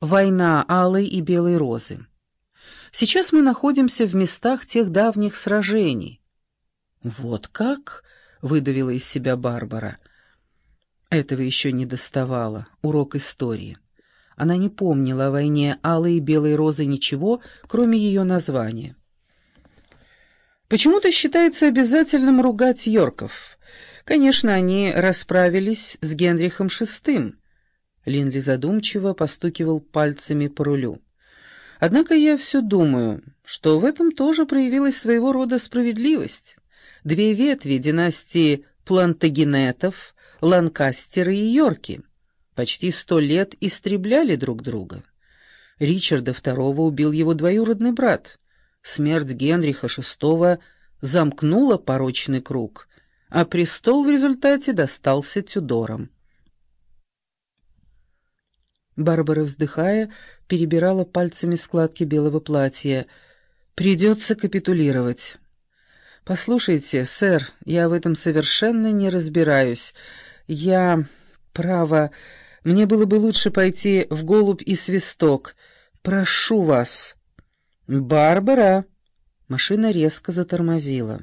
«Война алой и белой розы». Сейчас мы находимся в местах тех давних сражений». «Вот как?» — выдавила из себя Барбара. Этого еще не доставало. Урок истории. Она не помнила о войне алой и белой розы ничего, кроме ее названия. Почему-то считается обязательным ругать Йорков. Конечно, они расправились с Генрихом VI. Линли задумчиво постукивал пальцами по рулю. Однако я все думаю, что в этом тоже проявилась своего рода справедливость. Две ветви династии Плантагенетов, Ланкастеры и Йорки почти сто лет истребляли друг друга. Ричарда II убил его двоюродный брат. Смерть Генриха VI замкнула порочный круг, а престол в результате достался Тюдорам. Барбара, вздыхая, перебирала пальцами складки белого платья. «Придется капитулировать». «Послушайте, сэр, я в этом совершенно не разбираюсь. Я... право... Мне было бы лучше пойти в голубь и свисток. Прошу вас». «Барбара!» Машина резко затормозила.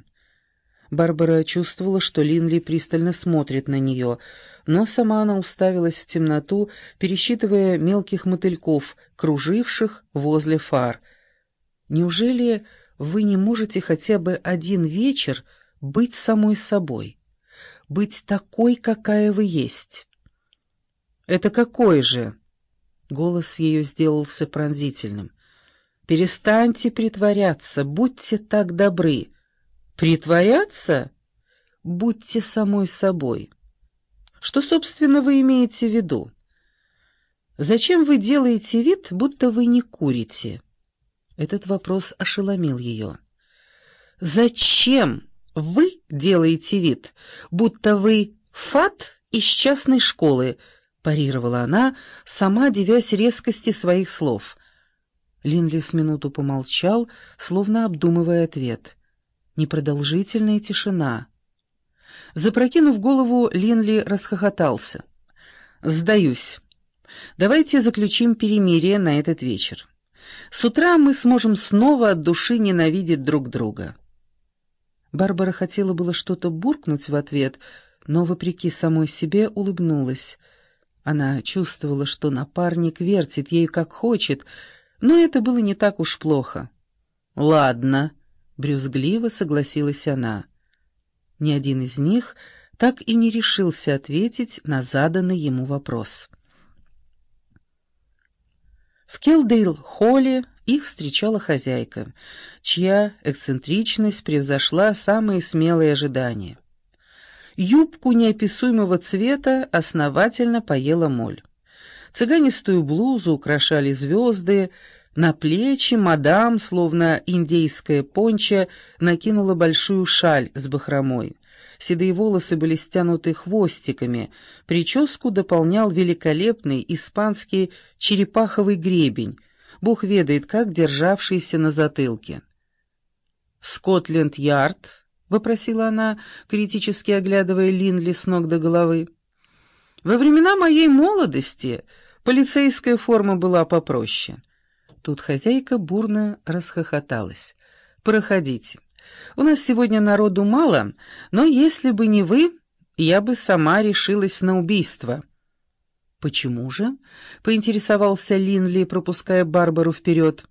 Барбара чувствовала, что Линли пристально смотрит на нее, но сама она уставилась в темноту, пересчитывая мелких мотыльков, круживших возле фар. «Неужели вы не можете хотя бы один вечер быть самой собой? Быть такой, какая вы есть?» «Это какой же?» Голос ее сделался пронзительным. «Перестаньте притворяться, будьте так добры». Притворяться? Будьте самой собой. Что, собственно, вы имеете в виду? Зачем вы делаете вид, будто вы не курите? Этот вопрос ошеломил ее. Зачем вы делаете вид, будто вы фат из частной школы? парировала она, сама девясь резкости своих слов. Линли с минуту помолчал, словно обдумывая ответ — Непродолжительная тишина. Запрокинув голову, Линли расхохотался. «Сдаюсь. Давайте заключим перемирие на этот вечер. С утра мы сможем снова от души ненавидеть друг друга». Барбара хотела было что-то буркнуть в ответ, но, вопреки самой себе, улыбнулась. Она чувствовала, что напарник вертит ею как хочет, но это было не так уж плохо. «Ладно», Брюзгливо согласилась она. Ни один из них так и не решился ответить на заданный ему вопрос. В Келдейл-холле их встречала хозяйка, чья эксцентричность превзошла самые смелые ожидания. Юбку неописуемого цвета основательно поела моль. Цыганистую блузу украшали звезды, на плечи мадам, словно индейская понча, накинула большую шаль с бахромой. Седые волосы были стянуты хвостиками, прическу дополнял великолепный испанский черепаховый гребень, бог ведает как державшийся на затылке. «Скотленд-Ярд?» — вопросила она, критически оглядывая Линли с ног до головы. «Во времена моей молодости полицейская форма была попроще». Тут хозяйка бурно расхохоталась. «Проходите. У нас сегодня народу мало, но если бы не вы, я бы сама решилась на убийство». «Почему же?» — поинтересовался Линли, пропуская Барбару вперед.